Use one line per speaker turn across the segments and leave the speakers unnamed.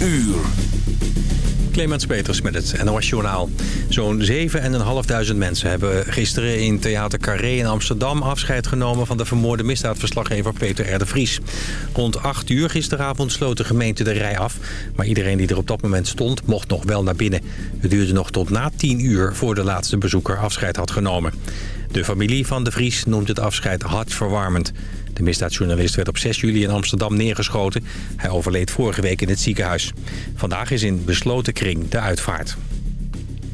uur.
Clemens Peters met het NOS Journaal. Zo'n 7.500 mensen hebben gisteren in Theater Carré in Amsterdam... afscheid genomen van de vermoorde misdaadverslaggever Peter R. Vries. Rond 8 uur gisteravond sloot de gemeente de rij af... maar iedereen die er op dat moment stond mocht nog wel naar binnen. Het duurde nog tot na 10 uur voor de laatste bezoeker afscheid had genomen. De familie van de Vries noemt het afscheid hartverwarmend. De misdaadjournalist werd op 6 juli in Amsterdam neergeschoten. Hij overleed vorige week in het ziekenhuis. Vandaag is in besloten kring de uitvaart.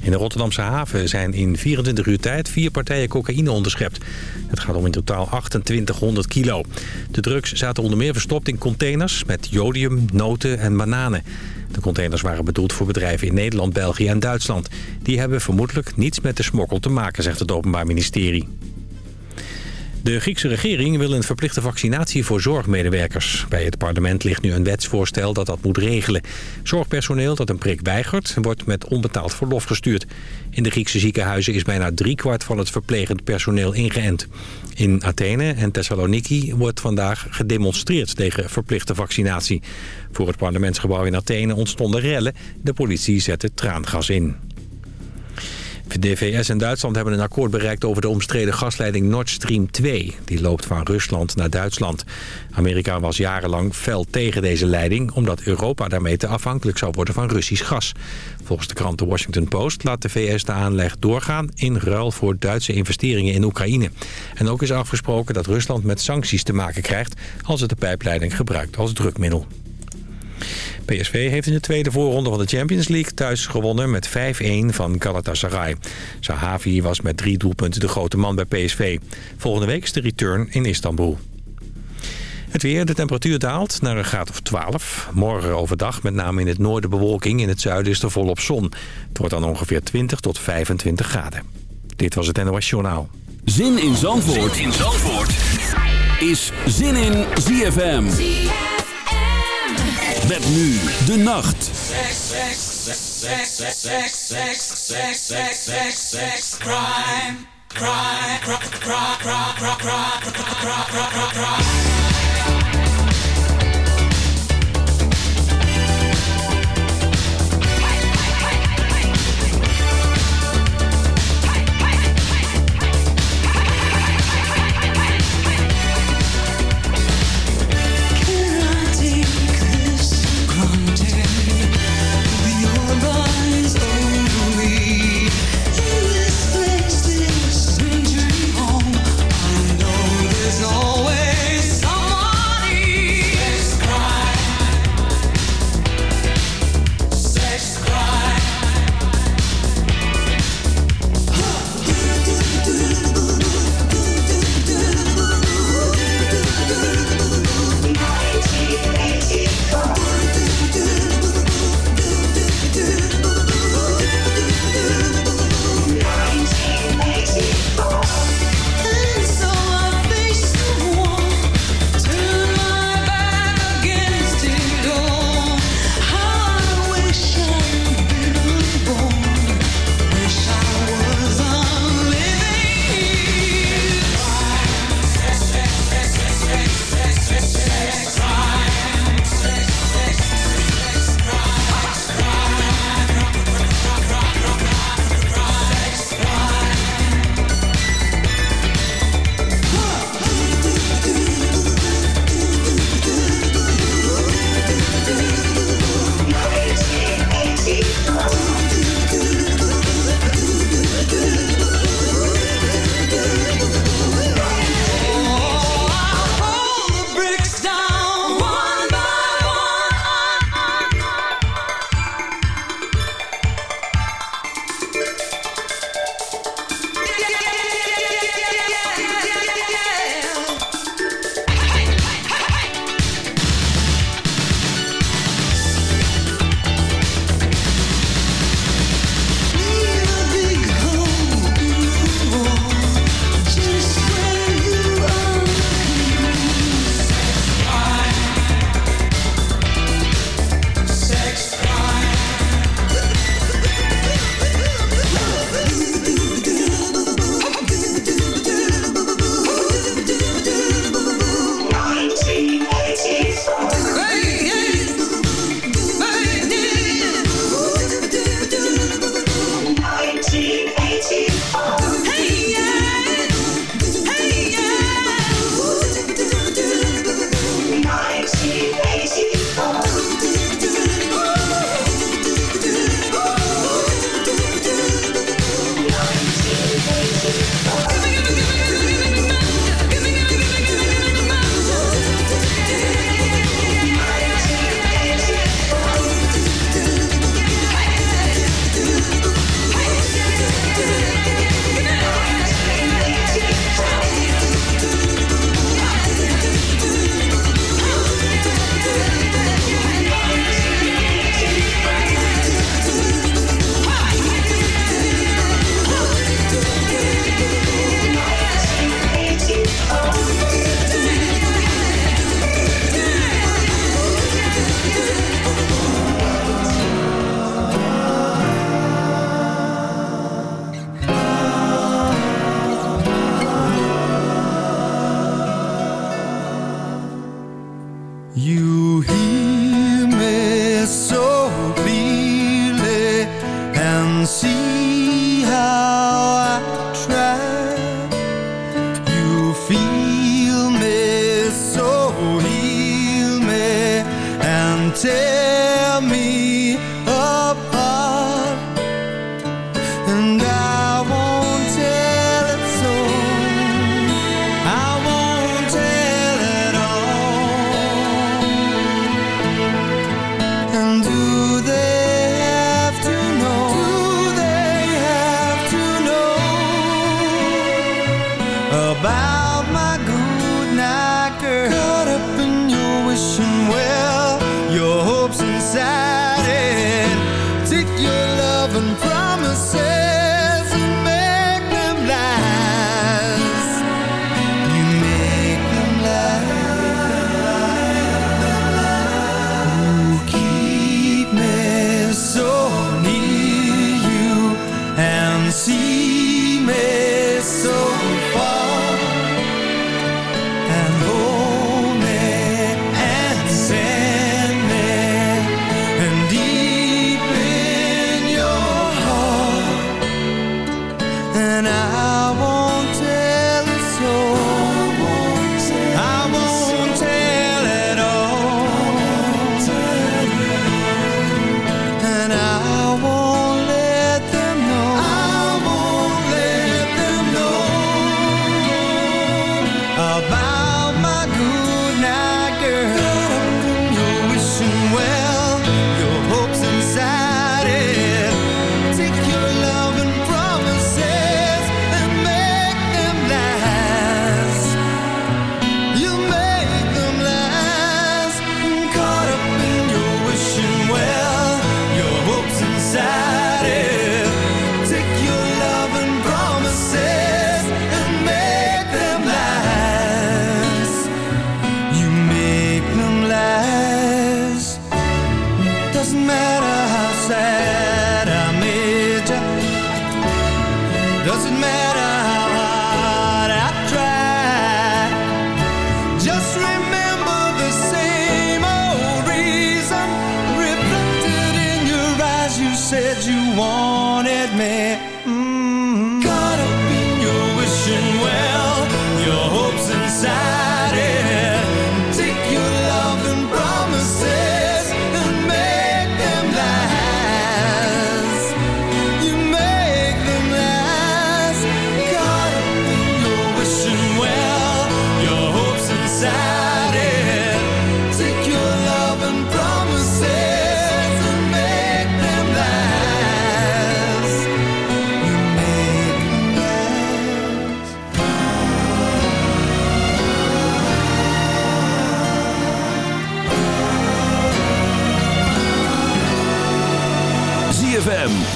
In de Rotterdamse haven zijn in 24 uur tijd vier partijen cocaïne onderschept. Het gaat om in totaal 2800 kilo. De drugs zaten onder meer verstopt in containers met jodium, noten en bananen. De containers waren bedoeld voor bedrijven in Nederland, België en Duitsland. Die hebben vermoedelijk niets met de smokkel te maken, zegt het Openbaar Ministerie. De Griekse regering wil een verplichte vaccinatie voor zorgmedewerkers. Bij het parlement ligt nu een wetsvoorstel dat dat moet regelen. Zorgpersoneel dat een prik weigert, wordt met onbetaald verlof gestuurd. In de Griekse ziekenhuizen is bijna driekwart van het verplegend personeel ingeënt. In Athene en Thessaloniki wordt vandaag gedemonstreerd tegen verplichte vaccinatie. Voor het parlementsgebouw in Athene ontstonden rellen. De politie zette traangas in. De VS en Duitsland hebben een akkoord bereikt over de omstreden gasleiding Nord Stream 2. Die loopt van Rusland naar Duitsland. Amerika was jarenlang fel tegen deze leiding... omdat Europa daarmee te afhankelijk zou worden van Russisch gas. Volgens de krant The Washington Post laat de VS de aanleg doorgaan... in ruil voor Duitse investeringen in Oekraïne. En ook is afgesproken dat Rusland met sancties te maken krijgt... als het de pijpleiding gebruikt als drukmiddel. PSV heeft in de tweede voorronde van de Champions League thuis gewonnen met 5-1 van Galatasaray. Sahavi was met drie doelpunten de grote man bij PSV. Volgende week is de return in Istanbul. Het weer, de temperatuur daalt naar een graad of 12. Morgen overdag met name in het noorden bewolking. In het zuiden is er volop zon. Het wordt dan ongeveer 20 tot 25 graden. Dit was het NOS Journaal.
Zin in Zandvoort, zin in Zandvoort. is Zin in ZFM. Met nu de nacht. Crime, crime, crime, crime, crime, crime, always someone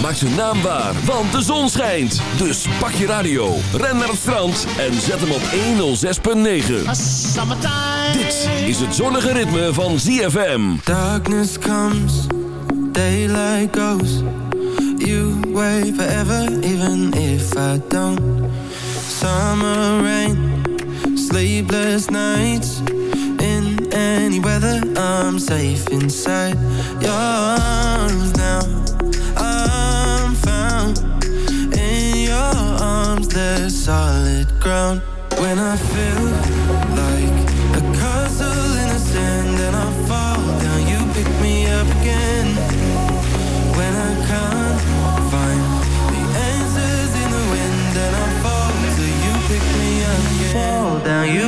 Maak zijn naam waar, want de zon schijnt. Dus pak je radio, ren naar het strand en zet hem op 106.9. Dit is het zonnige ritme van ZFM.
Darkness comes, daylight goes. You wait forever, even if I don't. Summer rain, sleepless nights. In any weather, I'm safe inside your arms now. There's solid ground. When I feel like a castle in the sand And I fall down, you pick me up again. When I can't find the answers in the wind And I fall till you pick me up again. Fall down, you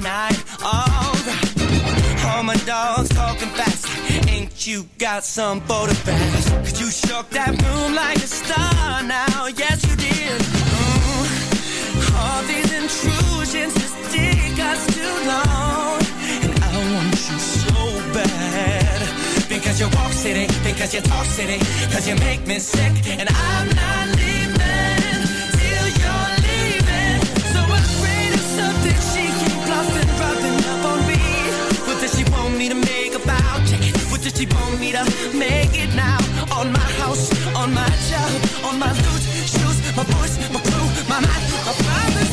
The. Alright. All my dogs talking fast. Ain't you got some photographs? Cause you shook that room like a star now. Yes, you did. Mm. All these intrusions just take us too long. And I want you so bad. Because you walk city, because you talk city, because you make me sick. And I'm not leaving she want me to make it now? On my house, on my job, on my loot, shoes, my voice, my crew, my mind, my father's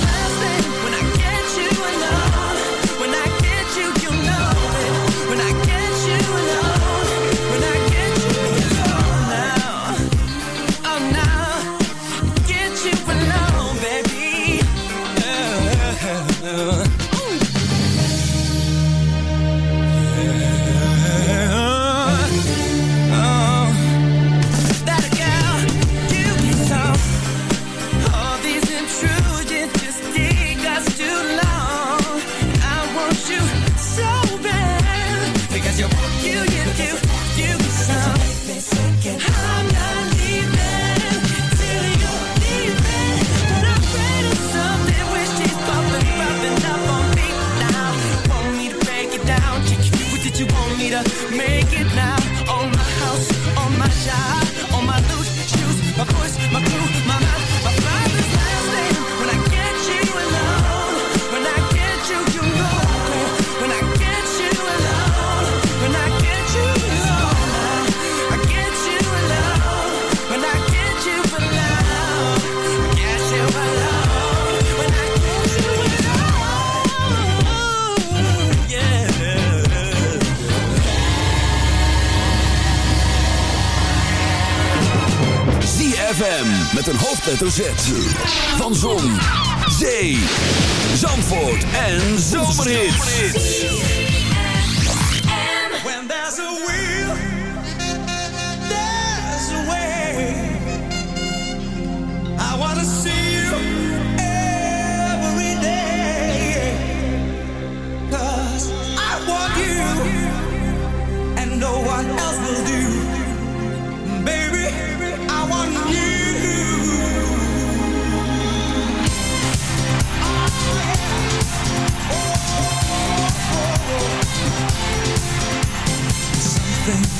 met een hoofdletter Z. Van Zon, Zee, Zandvoort en Zomerhits.
When there's a will, there's a way. I wanna see you every day. 'Cause I want you, and no one else will do.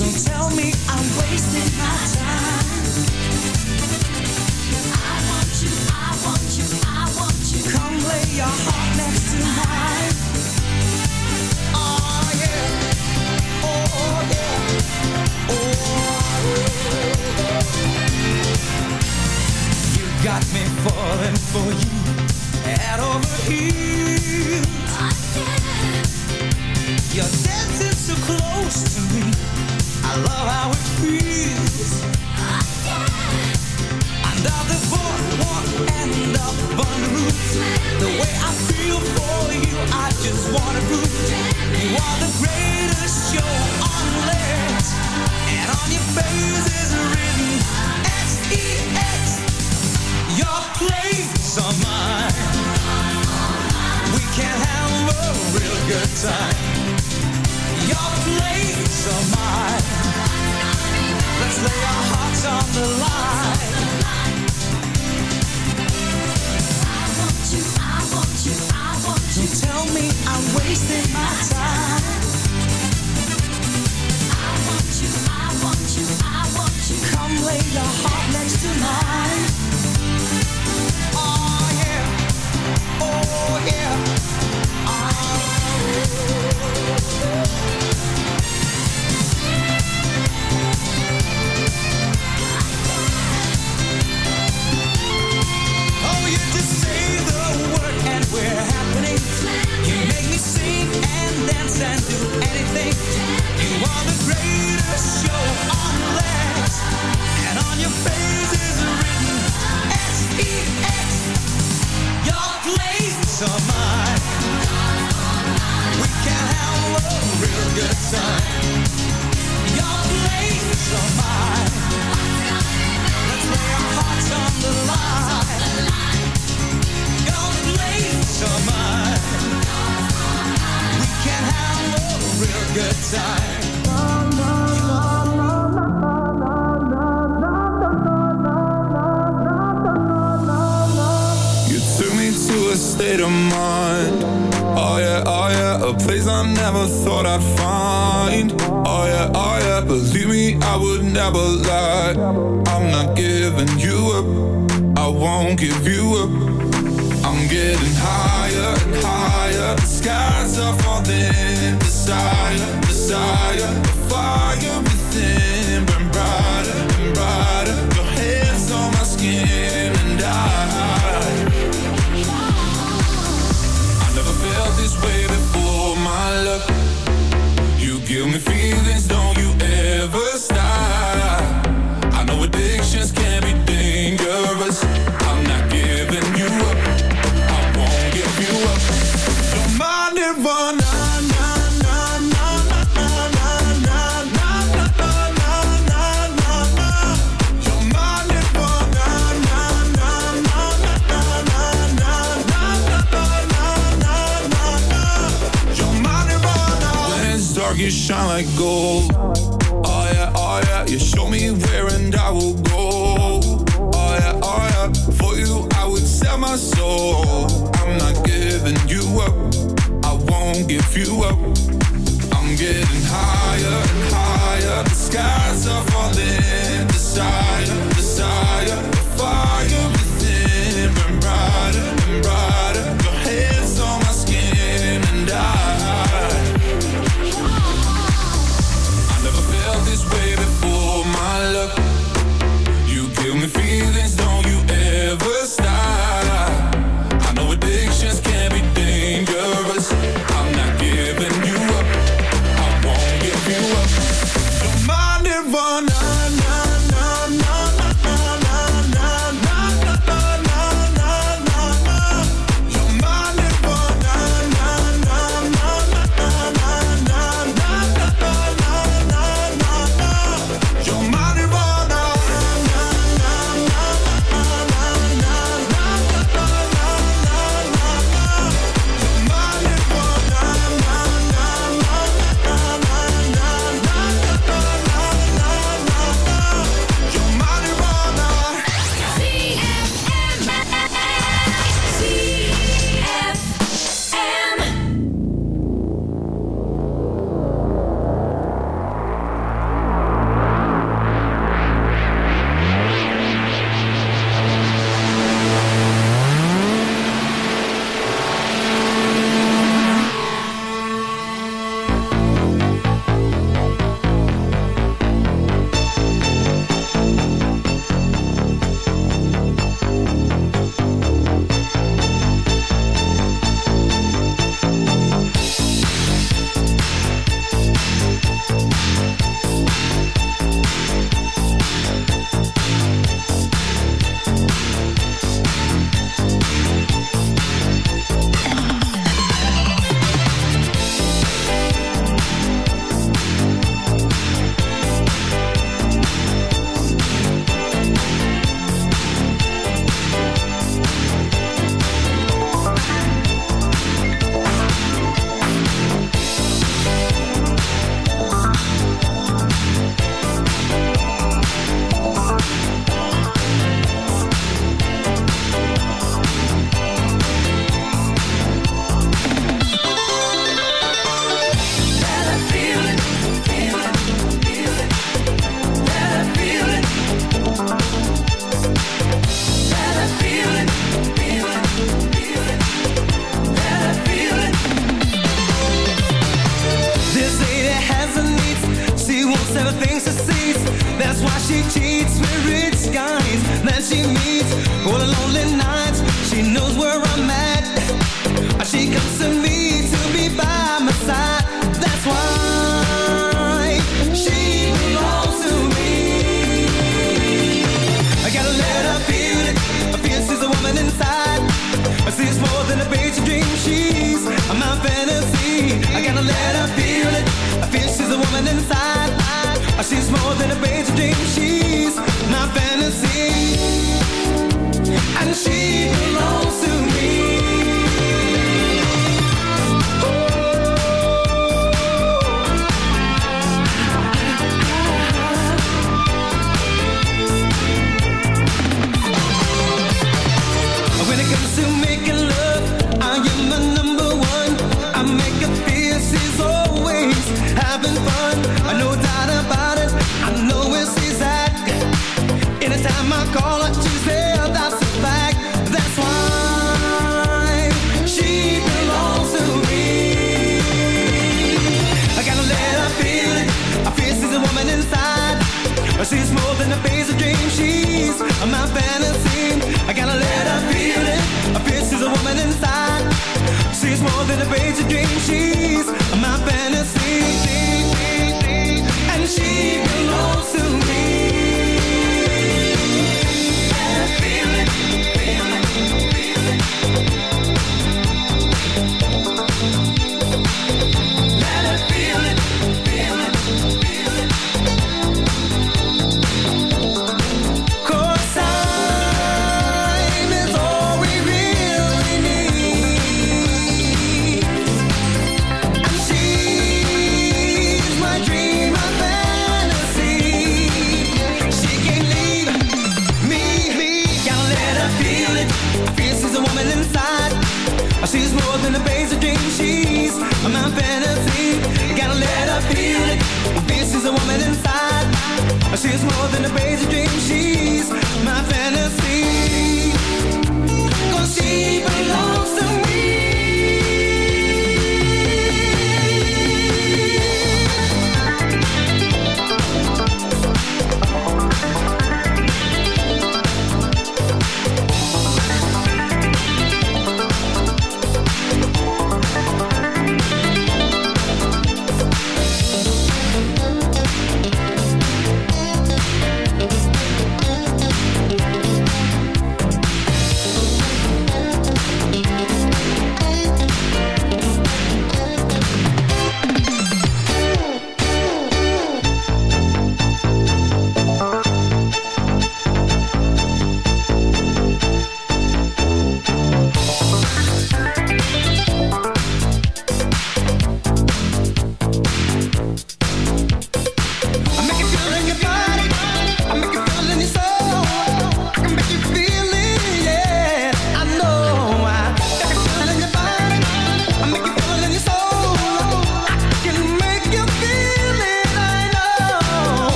Don't tell me I'm wasting my time.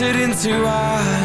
melted
into
ice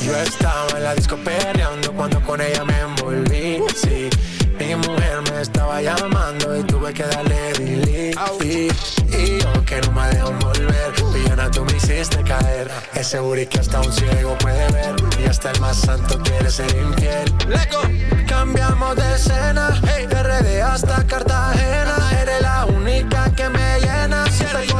Yo estaba en
la disco perreando
cuando con ella me envolví, sí. Mi mujer me estaba llamando y tuve que darle delete. Y, y yo que no me dejo volver Villana, tú me hiciste caer. Ese booty que hasta un ciego puede ver. Y hasta el más santo quiere ser infiel. Leco. Cambiamos de escena. Hey. De RD hasta Cartagena. Eres la única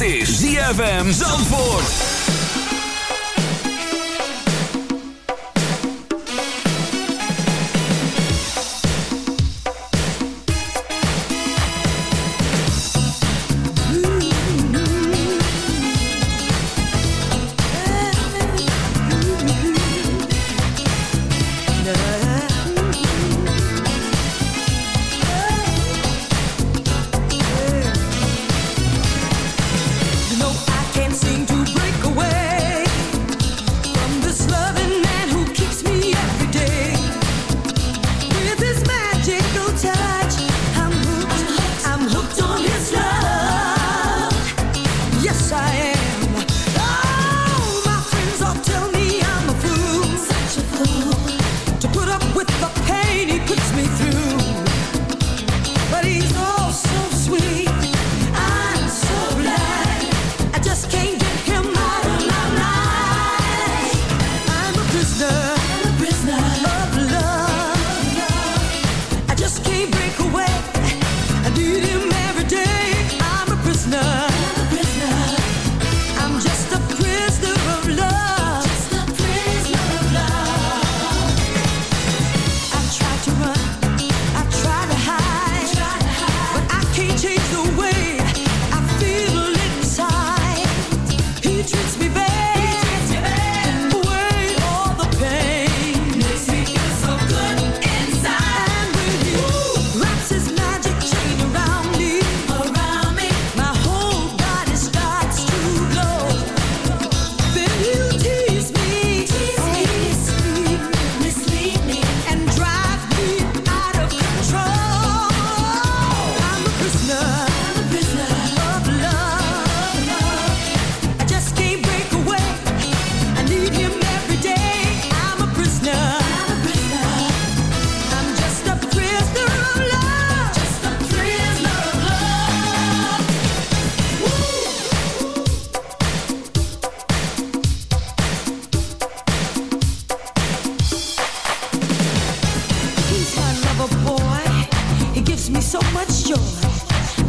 is ZFM Zandvoort.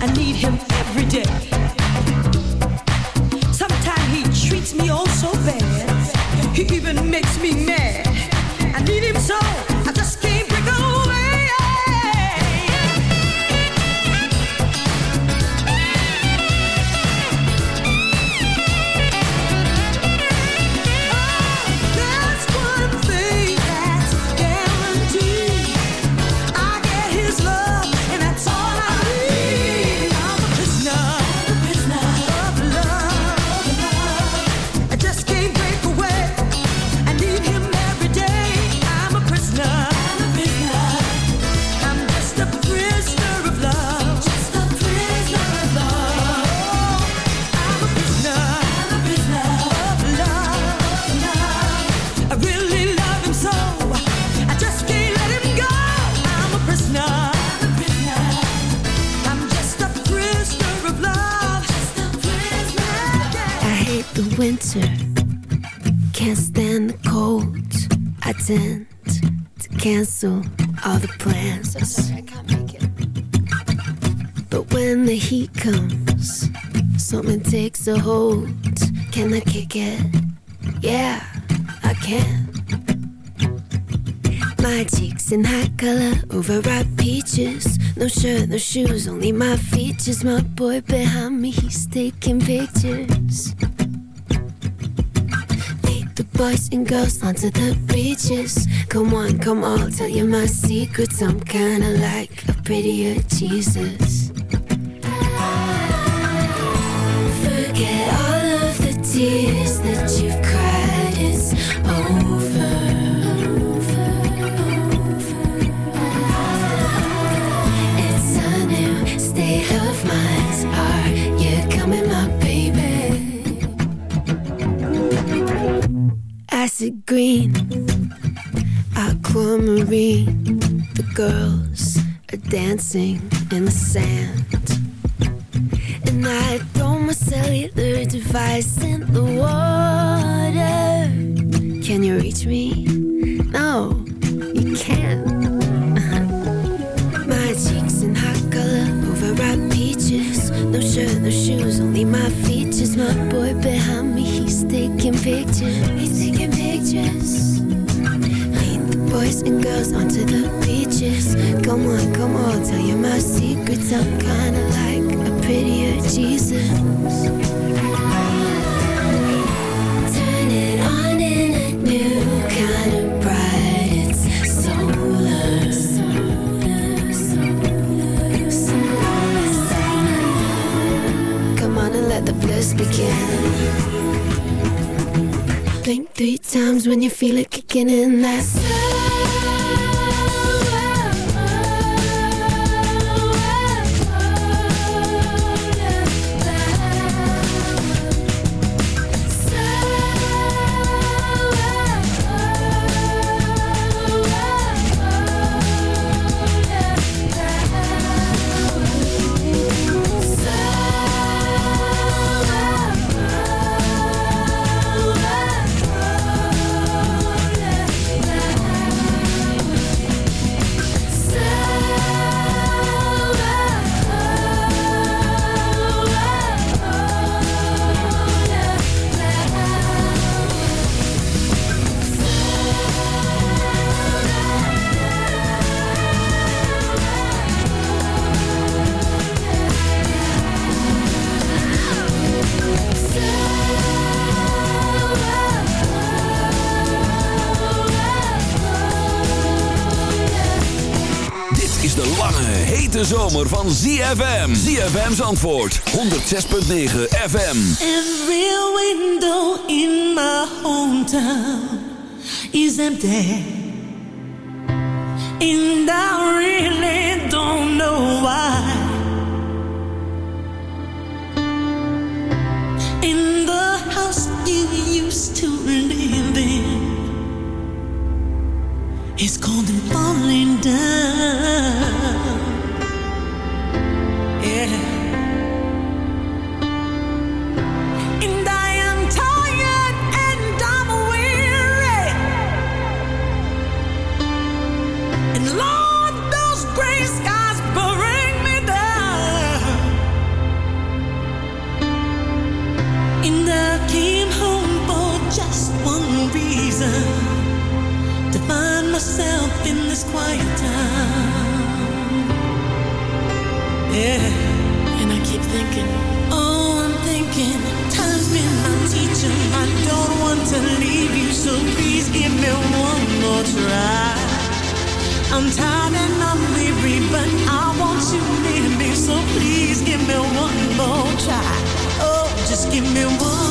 I
need him every day. so all
the plans. I can't make it. But when the heat comes, something takes a hold. Can I kick it? Yeah, I can. My cheeks in hot color, overripe peaches. No shirt, no shoes, only my features. My boy behind me, he's taking pictures. Lead the boys and girls onto the Come on, come on, tell you my secrets. I'm kinda like a prettier Jesus. girls are dancing in the sand.
zomer van ZFM. ZFM's antwoord. 106.9 FM.
Every window in my hometown is empty. And I really don't know why. In the house you used to live in. It's cold and falling down. diz que meu amor